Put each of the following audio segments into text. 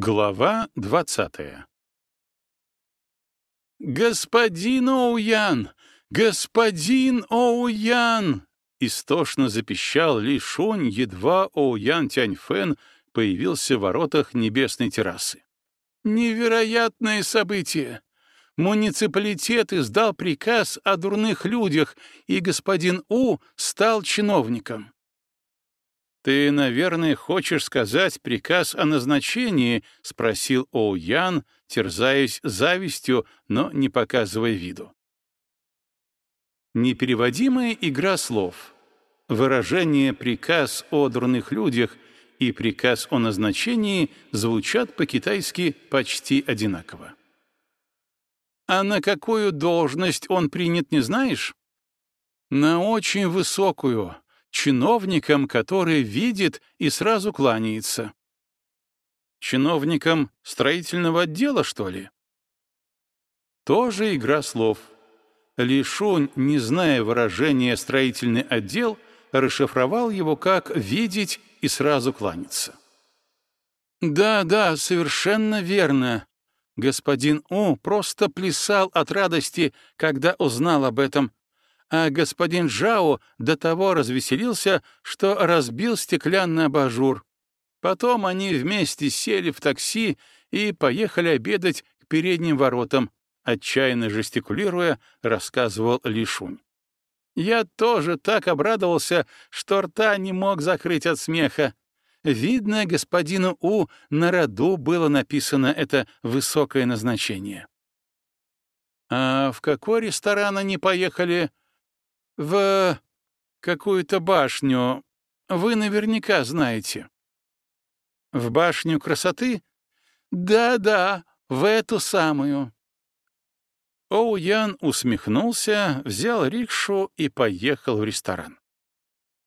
Глава двадцатая «Господин Оуян! Господин Оуян!» Истошно запищал Ли Шунь, едва Оуян Тяньфэн появился в воротах небесной террасы. «Невероятное событие! Муниципалитет издал приказ о дурных людях, и господин У стал чиновником. «Ты, наверное, хочешь сказать приказ о назначении?» — спросил Оуян, терзаясь завистью, но не показывая виду. Непереводимая игра слов. Выражение «приказ о дурных людях» и «приказ о назначении» звучат по-китайски почти одинаково. «А на какую должность он принят, не знаешь?» «На очень высокую», чиновником, который видит и сразу кланяется. Чиновником строительного отдела, что ли? Тоже игра слов. Лишунь, не зная выражения «строительный отдел», расшифровал его как «видеть и сразу кланяться». «Да, да, совершенно верно. Господин У просто плясал от радости, когда узнал об этом, а господин Жао до того развеселился, что разбил стеклянный абажур. Потом они вместе сели в такси и поехали обедать к передним воротам, отчаянно жестикулируя, рассказывал Лишунь. Я тоже так обрадовался, что рта не мог закрыть от смеха. Видно, господину У на роду было написано это высокое назначение. «А в какой ресторан они поехали?» В какую-то башню. Вы наверняка знаете. В башню красоты? Да-да, в эту самую. Оу Ян усмехнулся, взял рикшу и поехал в ресторан.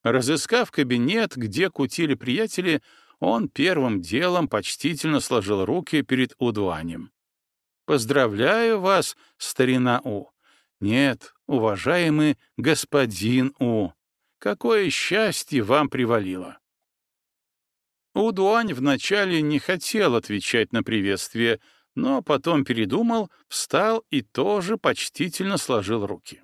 Разыскав кабинет, где кутили приятели, он первым делом почтительно сложил руки перед Удуанем. «Поздравляю вас, старина У. Нет, уважаемый господин У, какое счастье вам привалило!» Удуань вначале не хотел отвечать на приветствие, но потом передумал, встал и тоже почтительно сложил руки.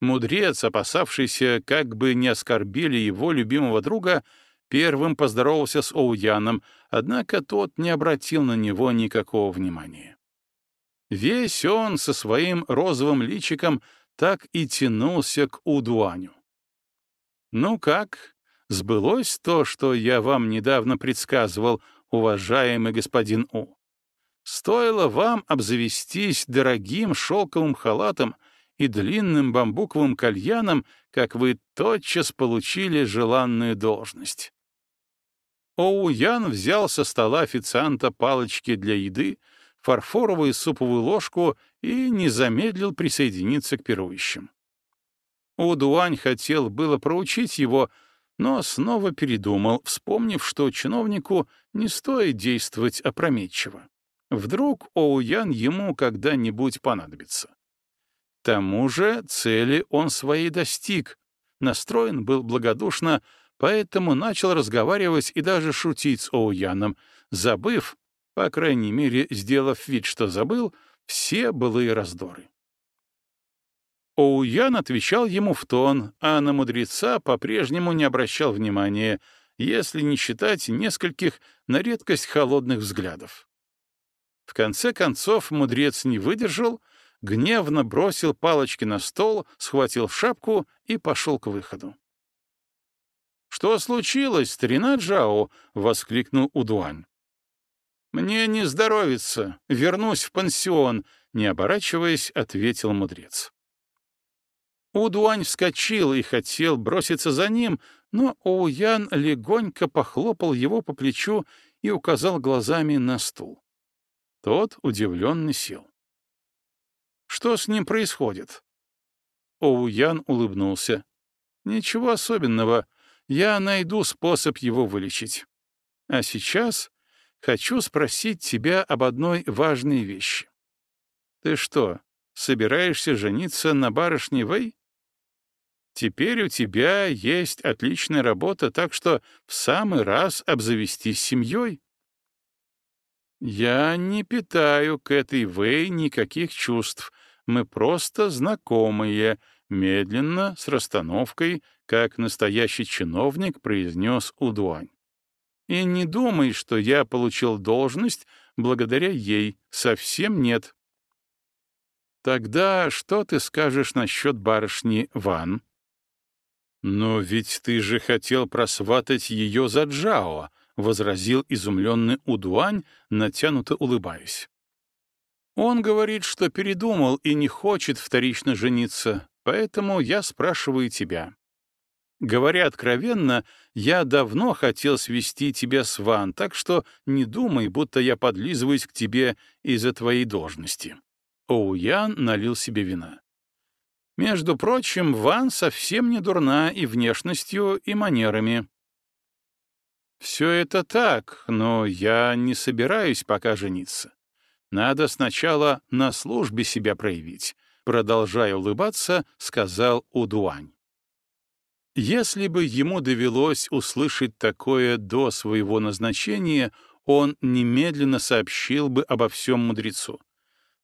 Мудрец, опасавшийся, как бы не оскорбили его любимого друга, первым поздоровался с Оуяном, однако тот не обратил на него никакого внимания. Весь он со своим розовым личиком так и тянулся к Удуаню. «Ну как, сбылось то, что я вам недавно предсказывал, уважаемый господин У? Стоило вам обзавестись дорогим шелковым халатом и длинным бамбуковым кальяном, как вы тотчас получили желанную должность». Оуян взял со стола официанта палочки для еды, фарфоровую суповую ложку и не замедлил присоединиться к пирующим. Удуань хотел было проучить его, но снова передумал, вспомнив, что чиновнику не стоит действовать опрометчиво. Вдруг Оуян ему когда-нибудь понадобится. К тому же цели он своей достиг, настроен был благодушно, поэтому начал разговаривать и даже шутить с Оуяном, забыв, по крайней мере, сделав вид, что забыл, все былые раздоры. Оуян отвечал ему в тон, а на мудреца по-прежнему не обращал внимания, если не считать нескольких на редкость холодных взглядов. В конце концов мудрец не выдержал, гневно бросил палочки на стол, схватил шапку и пошел к выходу. «Что случилось, старина Джао?» — воскликнул Удуань. «Мне не здоровится. Вернусь в пансион», — не оборачиваясь, ответил мудрец. Удуань вскочил и хотел броситься за ним, но Оуян легонько похлопал его по плечу и указал глазами на стул. Тот удивленно сел. «Что с ним происходит?» Оуян улыбнулся. «Ничего особенного. Я найду способ его вылечить. А сейчас хочу спросить тебя об одной важной вещи. Ты что, собираешься жениться на барышне Вэй? Теперь у тебя есть отличная работа, так что в самый раз обзавестись семьей. «Я не питаю к этой Вэй никаких чувств. Мы просто знакомые», — медленно, с расстановкой, как настоящий чиновник произнес Удуань. «И не думай, что я получил должность благодаря ей. Совсем нет». «Тогда что ты скажешь насчет барышни Ван?» «Но ведь ты же хотел просватать ее за Джао», — возразил изумленный Удуань, натянуто улыбаясь. «Он говорит, что передумал и не хочет вторично жениться, поэтому я спрашиваю тебя. Говоря откровенно, я давно хотел свести тебя с Ван, так что не думай, будто я подлизываюсь к тебе из-за твоей должности». Оуян налил себе вина. Между прочим, Ван совсем не дурна и внешностью, и манерами. Все это так, но я не собираюсь пока жениться. Надо сначала на службе себя проявить, продолжая улыбаться, сказал Удуань. Если бы ему довелось услышать такое до своего назначения, он немедленно сообщил бы обо всем мудрецу.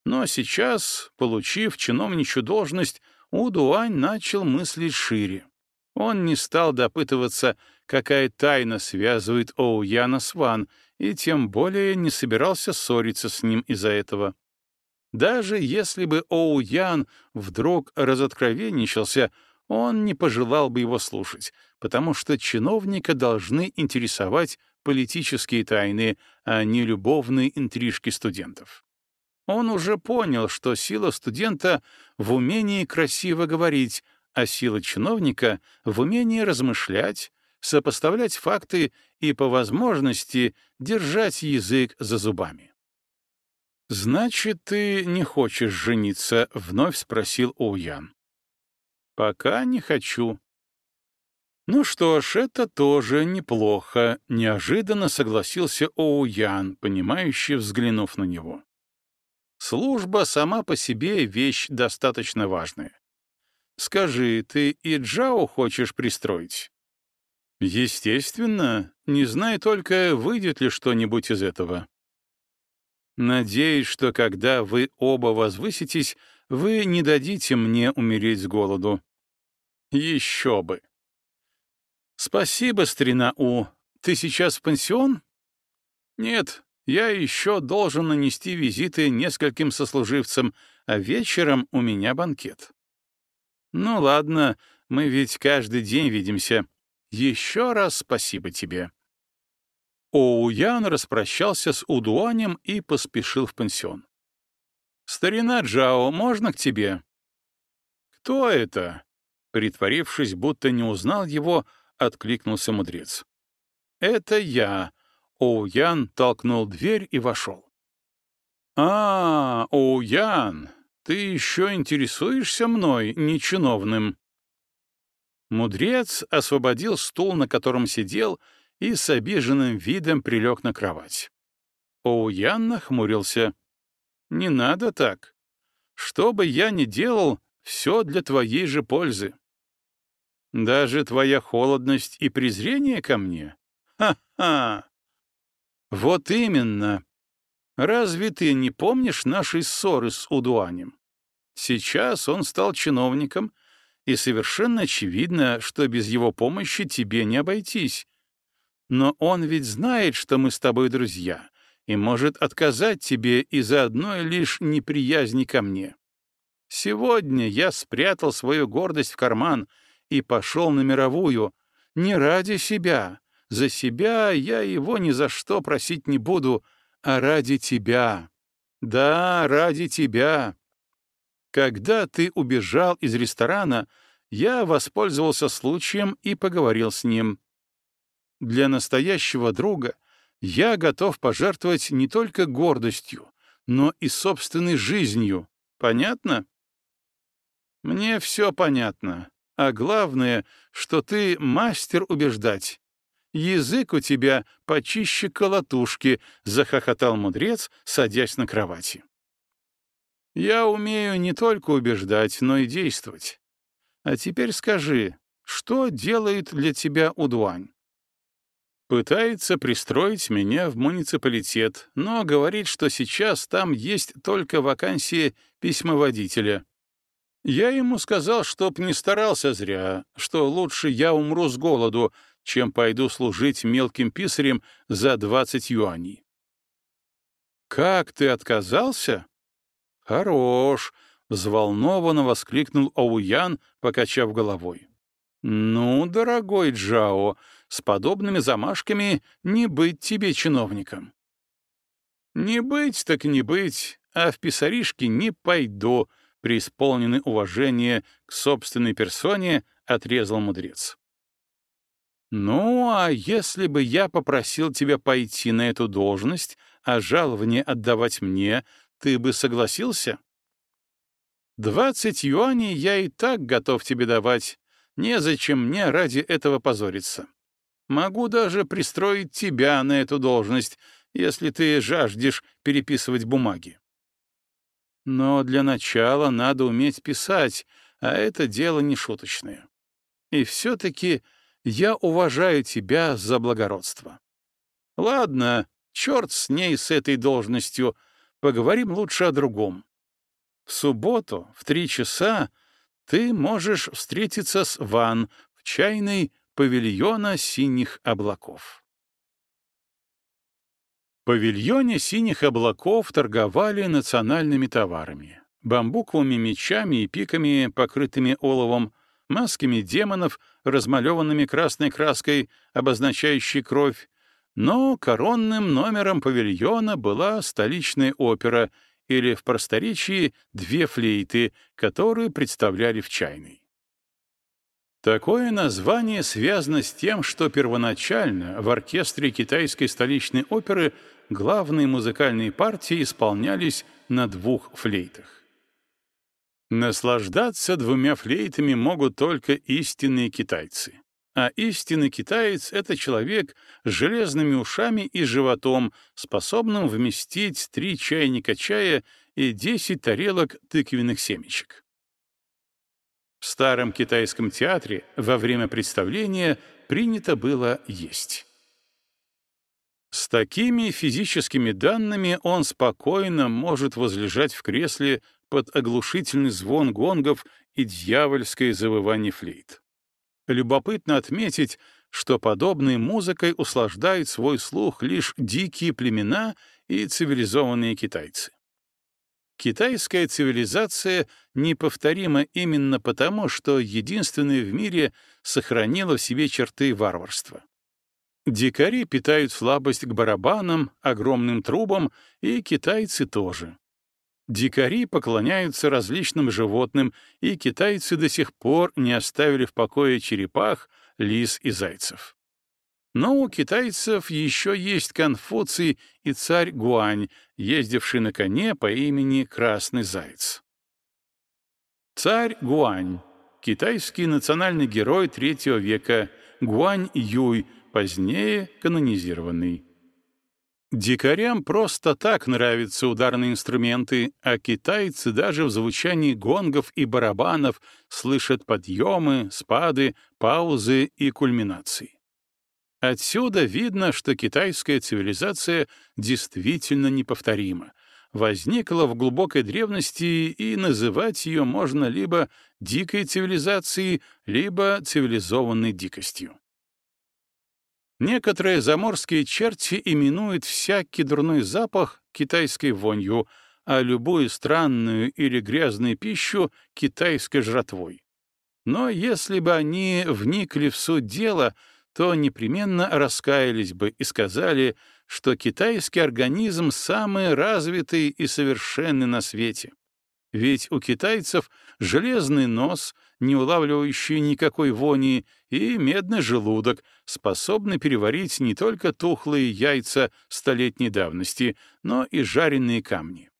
Но сейчас, получив чиновничью должность, Удуань начал мыслить шире. Он не стал допытываться, какая тайна связывает Оуяна с Ван, и тем более не собирался ссориться с ним из-за этого. Даже если бы Оуян вдруг разоткровенничался, он не пожелал бы его слушать, потому что чиновника должны интересовать политические тайны, а не любовные интрижки студентов. Он уже понял, что сила студента в умении красиво говорить, а сила чиновника в умении размышлять, сопоставлять факты и, по возможности, держать язык за зубами. «Значит, ты не хочешь жениться?» — вновь спросил Оуян. «Пока не хочу». «Ну что ж, это тоже неплохо», — неожиданно согласился Оуян, понимающий, взглянув на него. Служба сама по себе вещь достаточно важная. Скажи, ты и Джао хочешь пристроить? Естественно, не знаю только, выйдет ли что-нибудь из этого. Надеюсь, что когда вы оба возвыситесь, вы не дадите мне умереть с голоду. Еще бы. Спасибо, старина У. Ты сейчас в пансион? Нет, я еще должен нанести визиты нескольким сослуживцам, а вечером у меня банкет. Ну ладно, мы ведь каждый день видимся. Еще раз спасибо тебе. Оуян распрощался с Удуанем и поспешил в пансион. «Старина Джао, можно к тебе?» «Кто это?» Притворившись, будто не узнал его, откликнулся мудрец. «Это я», Оуян толкнул дверь и вошел. «А, Оуян, ты еще интересуешься мной, нечиновным?» Мудрец освободил стул, на котором сидел, и с обиженным видом прилег на кровать. Оуян нахмурился. «Не надо так. Что бы я ни делал, все для твоей же пользы. Даже твоя холодность и презрение ко мне? Ха-ха! Вот именно. Разве ты не помнишь нашей ссоры с Удуанем? Сейчас он стал чиновником, и совершенно очевидно, что без его помощи тебе не обойтись. Но он ведь знает, что мы с тобой друзья, и может отказать тебе из-за одной лишь неприязни ко мне. Сегодня я спрятал свою гордость в карман и пошел на мировую не ради себя, за себя я его ни за что просить не буду, а ради тебя. Да, ради тебя. Когда ты убежал из ресторана, я воспользовался случаем и поговорил с ним. Для настоящего друга я готов пожертвовать не только гордостью, но и собственной жизнью. Понятно? Мне все понятно. А главное, что ты мастер убеждать. Язык у тебя почище колотушки, — захохотал мудрец, садясь на кровати. Я умею не только убеждать, но и действовать. А теперь скажи, что делает для тебя Удуань? Пытается пристроить меня в муниципалитет, но говорит, что сейчас там есть только вакансия письмоводителя. Я ему сказал, чтоб не старался зря, что лучше я умру с голоду, чем пойду служить мелким писарем за 20 юаней. «Как ты отказался?» «Хорош!» — взволнованно воскликнул Оуян, покачав головой. «Ну, дорогой Джао, с подобными замашками не быть тебе чиновником». «Не быть так не быть, а в писаришки не пойду», — преисполненный уважения к собственной персоне отрезал мудрец. «Ну, а если бы я попросил тебя пойти на эту должность, а жалование отдавать мне, ты бы согласился?» «Двадцать юаней я и так готов тебе давать. Незачем мне ради этого позориться. Могу даже пристроить тебя на эту должность, если ты жаждешь переписывать бумаги. Но для начала надо уметь писать, а это дело не шуточное. И все-таки я уважаю тебя за благородство. Ладно, черт с ней, с этой должностью, поговорим лучше о другом. В субботу в три часа ты можешь встретиться с Ван в чайной павильона синих облаков. В павильоне синих облаков торговали национальными товарами — бамбуковыми мечами и пиками, покрытыми оловом, масками демонов, размалеванными красной краской, обозначающей кровь, но коронным номером павильона была столичная опера или в просторечии две флейты, которые представляли в чайной. Такое название связано с тем, что первоначально в оркестре китайской столичной оперы главные музыкальные партии исполнялись на двух флейтах. Наслаждаться двумя флейтами могут только истинные китайцы. А истинный китаец — это человек с железными ушами и животом, способным вместить три чайника чая и десять тарелок тыквенных семечек. В старом китайском театре во время представления принято было есть. С такими физическими данными он спокойно может возлежать в кресле под оглушительный звон гонгов и дьявольское завывание флейт. Любопытно отметить, что подобной музыкой услаждают свой слух лишь дикие племена и цивилизованные китайцы. Китайская цивилизация неповторима именно потому, что единственная в мире сохранила в себе черты варварства. Дикари питают слабость к барабанам, огромным трубам, и китайцы тоже. Дикари поклоняются различным животным, и китайцы до сих пор не оставили в покое черепах, лис и зайцев. Но у китайцев еще есть Конфуций и царь Гуань, ездивший на коне по имени Красный Заяц. Царь Гуань — китайский национальный герой третьего века, Гуань Юй, позднее канонизированный. Дикарям просто так нравятся ударные инструменты, а китайцы даже в звучании гонгов и барабанов слышат подъемы, спады, паузы и кульминации. Отсюда видно, что китайская цивилизация действительно неповторима, возникла в глубокой древности, и называть ее можно либо дикой цивилизацией, либо цивилизованной дикостью. Некоторые заморские черти именуют всякий дурной запах китайской вонью, а любую странную или грязную пищу — китайской жратвой. Но если бы они вникли в суть дела, то непременно раскаялись бы и сказали, что китайский организм самый развитый и совершенный на свете. Ведь у китайцев железный нос, не улавливающий никакой вони, и медный желудок, способный переварить не только тухлые яйца столетней давности, но и жареные камни.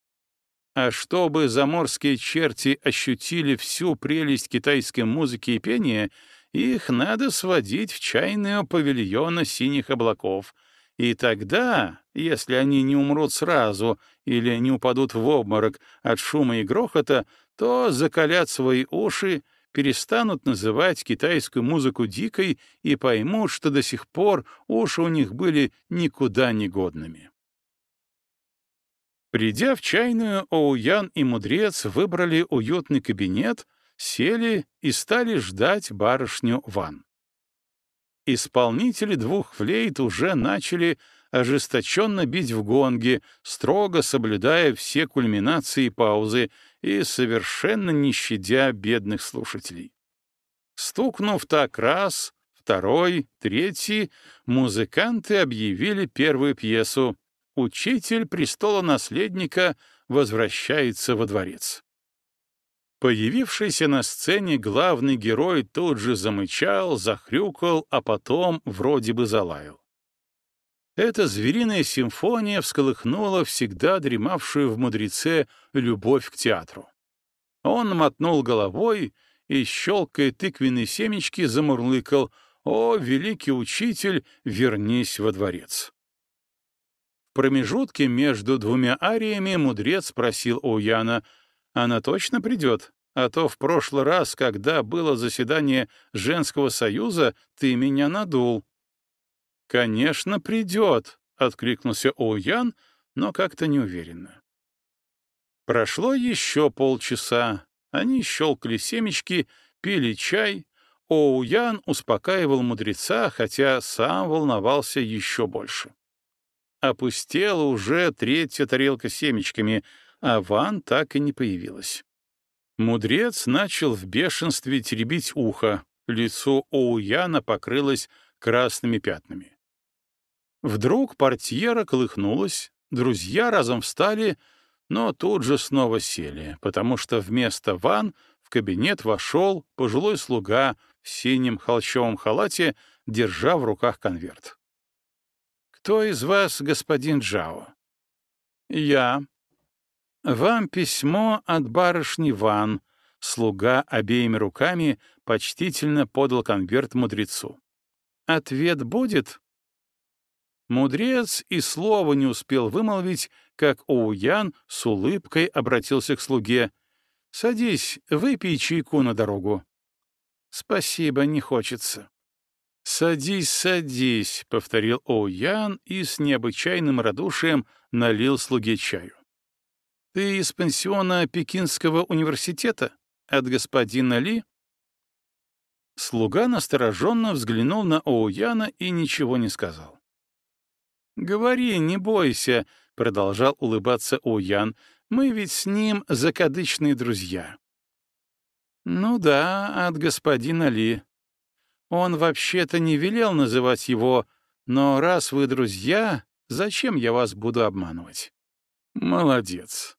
А чтобы заморские черти ощутили всю прелесть китайской музыки и пения, их надо сводить в чайную павильона синих облаков, и тогда, если они не умрут сразу или не упадут в обморок от шума и грохота, то закалят свои уши, перестанут называть китайскую музыку дикой и поймут, что до сих пор уши у них были никуда не годными. Придя в чайную, Оуян и мудрец выбрали уютный кабинет, сели и стали ждать барышню Ван. Исполнители двух флейт уже начали ожесточенно бить в гонги, строго соблюдая все кульминации и паузы и совершенно не щадя бедных слушателей. Стукнув так раз, второй, третий, музыканты объявили первую пьесу «Учитель престола-наследника возвращается во дворец». Появившийся на сцене главный герой тут же замычал, захрюкал, а потом вроде бы залаял. Эта звериная симфония всколыхнула всегда дремавшую в мудреце любовь к театру. Он мотнул головой и, щелкая тыквенные семечки, замурлыкал «О, великий учитель, вернись во дворец!» В промежутке между двумя ариями мудрец спросил у Яна, «Она точно придет? А то в прошлый раз, когда было заседание женского союза, ты меня надул». «Конечно, придет», — откликнулся Оуян, но как-то неуверенно. Прошло еще полчаса. Они щелкали семечки, пили чай. Оуян успокаивал мудреца, хотя сам волновался еще больше. Опустела уже третья тарелка семечками, а Ван так и не появилась. Мудрец начал в бешенстве теребить ухо, лицо Оуяна покрылось красными пятнами. Вдруг портьера колыхнулась, друзья разом встали, но тут же снова сели, потому что вместо ван в кабинет вошел пожилой слуга в синем холщовом халате, держа в руках конверт. «Кто из вас господин Джао?» «Я». «Вам письмо от барышни Ван». Слуга обеими руками почтительно подал конверт мудрецу. «Ответ будет?» Мудрец и слова не успел вымолвить, как Оуян с улыбкой обратился к слуге. «Садись, выпей чайку на дорогу». «Спасибо, не хочется». «Садись, садись», — повторил Оуян и с необычайным радушием налил слуге чаю. «Ты из пансиона Пекинского университета? От господина Ли?» Слуга настороженно взглянул на Оуяна и ничего не сказал. «Говори, не бойся», — продолжал улыбаться Уян. «Мы ведь с ним закадычные друзья». «Ну да, от господина Ли. Он вообще-то не велел называть его, но раз вы друзья, зачем я вас буду обманывать?» «Молодец.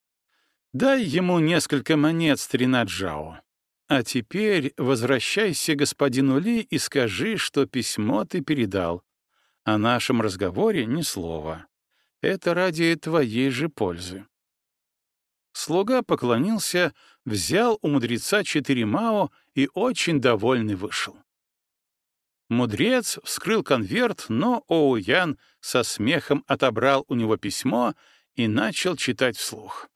Дай ему несколько монет, старина Джао. А теперь возвращайся господину Ли и скажи, что письмо ты передал. О нашем разговоре ни слова. Это ради твоей же пользы. Слуга поклонился, взял у мудреца четыре мао и очень довольный вышел. Мудрец вскрыл конверт, но Оуян со смехом отобрал у него письмо и начал читать вслух.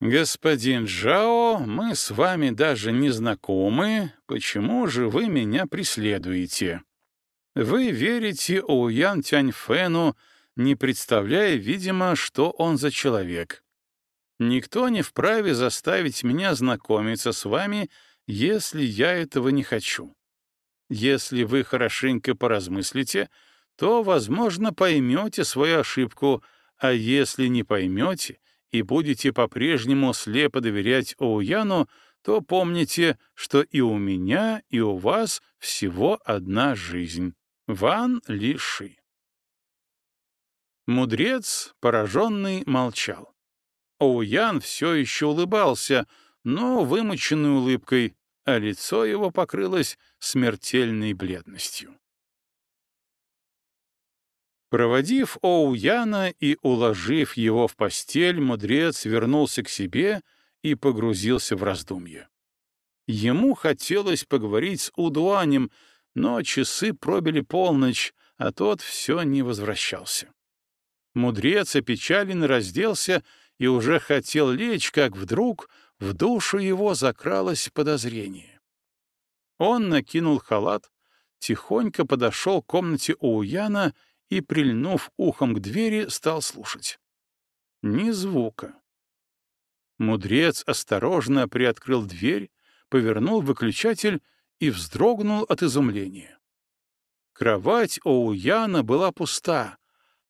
«Господин Джао, мы с вами даже не знакомы. Почему же вы меня преследуете? Вы верите Оуян Тяньфэну, не представляя, видимо, что он за человек. Никто не вправе заставить меня знакомиться с вами, если я этого не хочу. Если вы хорошенько поразмыслите, то, возможно, поймете свою ошибку, а если не поймете и будете по-прежнему слепо доверять Оуяну, то помните, что и у меня, и у вас всего одна жизнь. Ван Лиши. Мудрец, пораженный, молчал. Оуян все еще улыбался, но вымученной улыбкой, а лицо его покрылось смертельной бледностью. Проводив Оуяна и уложив его в постель, мудрец вернулся к себе и погрузился в раздумье. Ему хотелось поговорить с Удуанем, но часы пробили полночь, а тот все не возвращался. Мудрец опечален разделся и уже хотел лечь, как вдруг в душу его закралось подозрение. Он накинул халат, тихонько подошел к комнате Оуяна и, прильнув ухом к двери, стал слушать. Ни звука. Мудрец осторожно приоткрыл дверь, повернул выключатель и вздрогнул от изумления. Кровать Оуяна была пуста,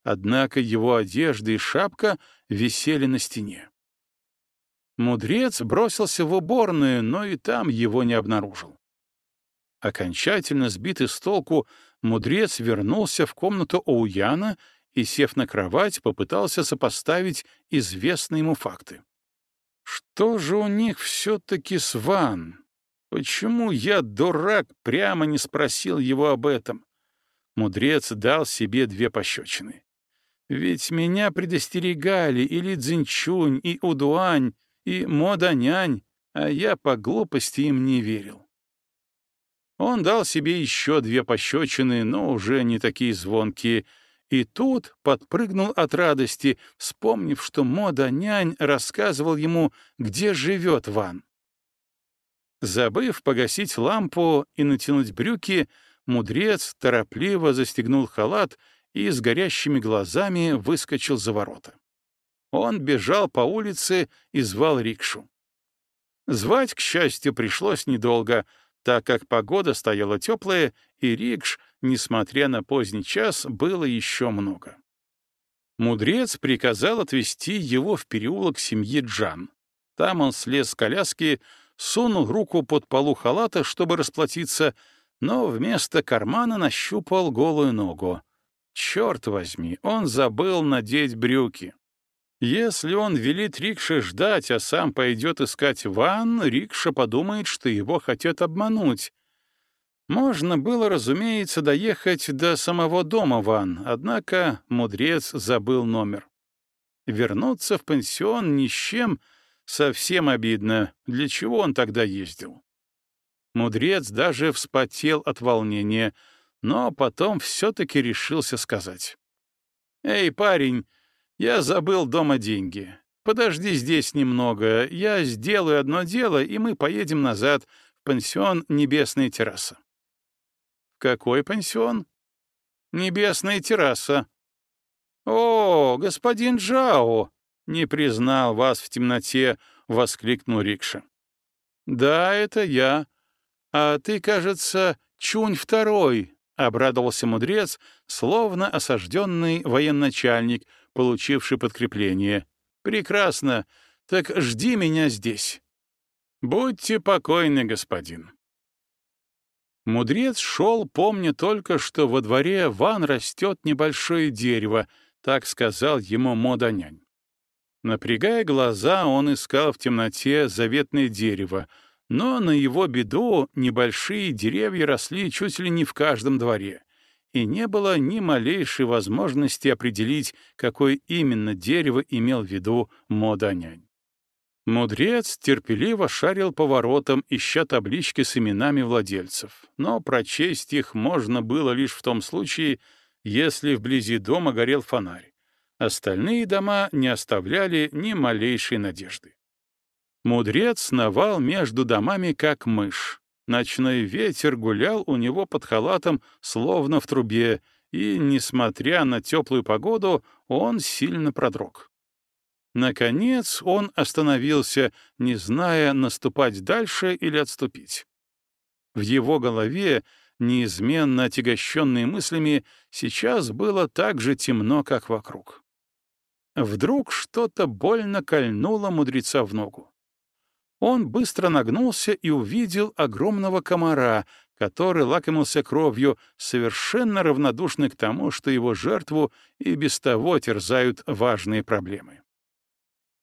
однако его одежда и шапка висели на стене. Мудрец бросился в уборную, но и там его не обнаружил. Окончательно сбитый с толку, мудрец вернулся в комнату Оуяна и, сев на кровать, попытался сопоставить известные ему факты. Что же у них все-таки с Ван? Почему я, дурак, прямо не спросил его об этом? Мудрец дал себе две пощечины. Ведь меня предостерегали и Ли Цзиньчунь, и Удуань, и Мода-нянь, а я по глупости им не верил. Он дал себе еще две пощечины, но уже не такие звонкие, и тут подпрыгнул от радости, вспомнив, что Мода-нянь рассказывал ему, где живет Ван. Забыв погасить лампу и натянуть брюки, мудрец торопливо застегнул халат и с горящими глазами выскочил за ворота. Он бежал по улице и звал рикшу. Звать, к счастью, пришлось недолго, так как погода стояла теплая, и рикш, несмотря на поздний час, было еще много. Мудрец приказал отвезти его в переулок семьи Джан. Там он слез с коляски, сунул руку под полу халата, чтобы расплатиться, но вместо кармана нащупал голую ногу. Черт возьми, он забыл надеть брюки. Если он велит Рикше ждать, а сам пойдет искать ван, Рикша подумает, что его хотят обмануть. Можно было, разумеется, доехать до самого дома Ван, однако мудрец забыл номер. Вернуться в пансион ни с чем совсем обидно. Для чего он тогда ездил? Мудрец даже вспотел от волнения, но потом все-таки решился сказать. «Эй, парень, я забыл дома деньги. Подожди здесь немного, я сделаю одно дело, и мы поедем назад в пансион «Небесная терраса». «Какой пансион?» «Небесная терраса». «О, господин Джао!» — не признал вас в темноте, — воскликнул Рикша. «Да, это я. А ты, кажется, Чунь второй», — обрадовался мудрец, словно осажденный военачальник, получивший подкрепление. «Прекрасно. Так жди меня здесь». «Будьте покойны, господин». Мудрец шел, помня только, что во дворе ван растет небольшое дерево, так сказал ему Моданянь. Напрягая глаза, он искал в темноте заветное дерево, но на его беду небольшие деревья росли чуть ли не в каждом дворе, и не было ни малейшей возможности определить, какое именно дерево имел в виду Моданянь. Мудрец терпеливо шарил по воротам, ища таблички с именами владельцев, но прочесть их можно было лишь в том случае, если вблизи дома горел фонарь. Остальные дома не оставляли ни малейшей надежды. Мудрец сновал между домами, как мышь. Ночной ветер гулял у него под халатом, словно в трубе, и, несмотря на теплую погоду, он сильно продрог. Наконец он остановился, не зная, наступать дальше или отступить. В его голове, неизменно отягощенной мыслями, сейчас было так же темно, как вокруг. Вдруг что-то больно кольнуло мудреца в ногу. Он быстро нагнулся и увидел огромного комара, который лакомился кровью, совершенно равнодушный к тому, что его жертву и без того терзают важные проблемы.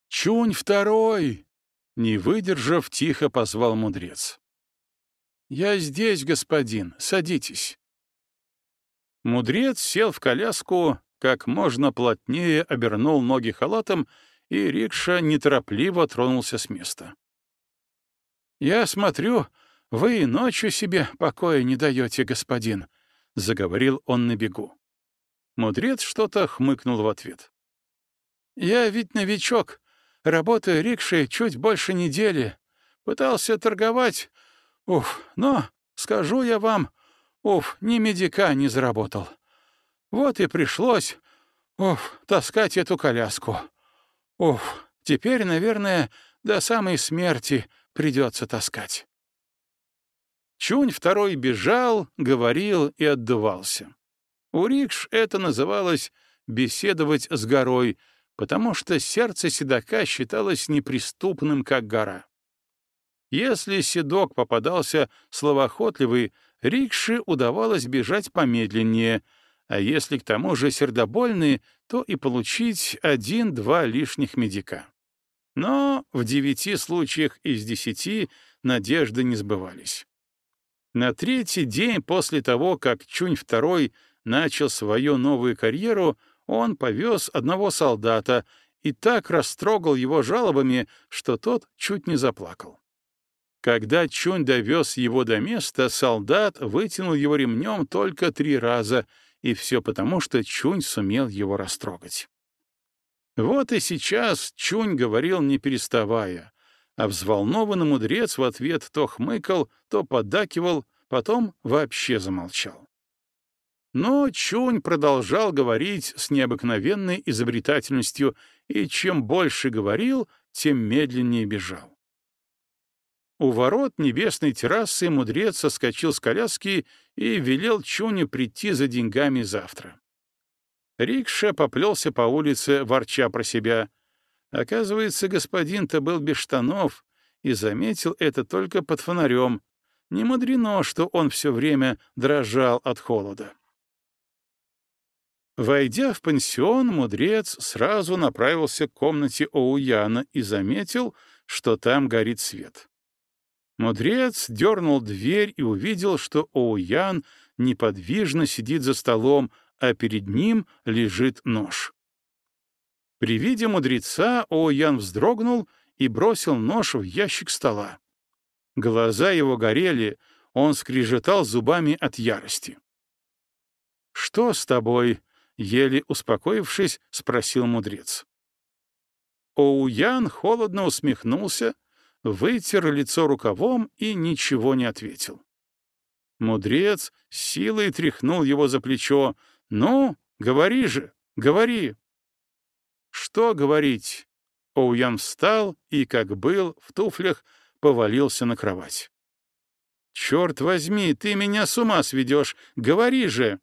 «Чунь второй!» — не выдержав, тихо позвал мудрец. «Я здесь, господин, садитесь». Мудрец сел в коляску, как можно плотнее обернул ноги халатом, и рикша неторопливо тронулся с места. «Я смотрю, вы ночью себе покоя не даете, господин», — заговорил он на бегу. Мудрец что-то хмыкнул в ответ. «Я ведь новичок, Работаю рикшей чуть больше недели. Пытался торговать. Уф, но Скажу я вам, уф, ни медика не заработал. Вот и пришлось, уф, таскать эту коляску. Уф, теперь, наверное, до самой смерти придется таскать. Чунь второй бежал, говорил и отдувался. У рикш это называлось «беседовать с горой», потому что сердце седока считалось неприступным, как гора. Если седок попадался словоохотливый, рикше удавалось бежать помедленнее, а если к тому же сердобольный, то и получить один-два лишних медика. Но в девяти случаях из десяти надежды не сбывались. На третий день после того, как Чунь II начал свою новую карьеру, он повез одного солдата и так растрогал его жалобами, что тот чуть не заплакал. Когда Чунь довез его до места, солдат вытянул его ремнем только три раза, и все потому, что Чунь сумел его растрогать. Вот и сейчас Чунь говорил не переставая, а взволнованный мудрец в ответ то хмыкал, то поддакивал, потом вообще замолчал. Но Чунь продолжал говорить с необыкновенной изобретательностью, и чем больше говорил, тем медленнее бежал. У ворот небесной террасы мудрец соскочил с коляски и велел Чуню прийти за деньгами завтра. Рикша поплелся по улице, ворча про себя. Оказывается, господин-то был без штанов и заметил это только под фонарем. Не мудрено, что он все время дрожал от холода. Войдя в пансион, мудрец сразу направился к комнате Оуяна и заметил, что там горит свет. Мудрец дернул дверь и увидел, что Оуян неподвижно сидит за столом, а перед ним лежит нож. При виде мудреца Оуян вздрогнул и бросил нож в ящик стола. Глаза его горели, он скрежетал зубами от ярости. «Что с тобой?» — еле успокоившись, спросил мудрец. Оуян холодно усмехнулся, вытер лицо рукавом и ничего не ответил. Мудрец силой тряхнул его за плечо, «Ну, говори же, говори!» «Что говорить?» Оуян встал и, как был, в туфлях, повалился на кровать. «Черт возьми, ты меня с ума сведешь! Говори же!»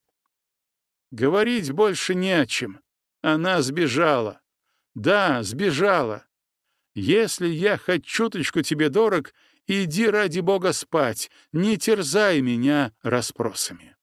«Говорить больше не о чем. Она сбежала. Да, сбежала. Если я хоть чуточку тебе дорог, иди ради бога спать, не терзай меня расспросами».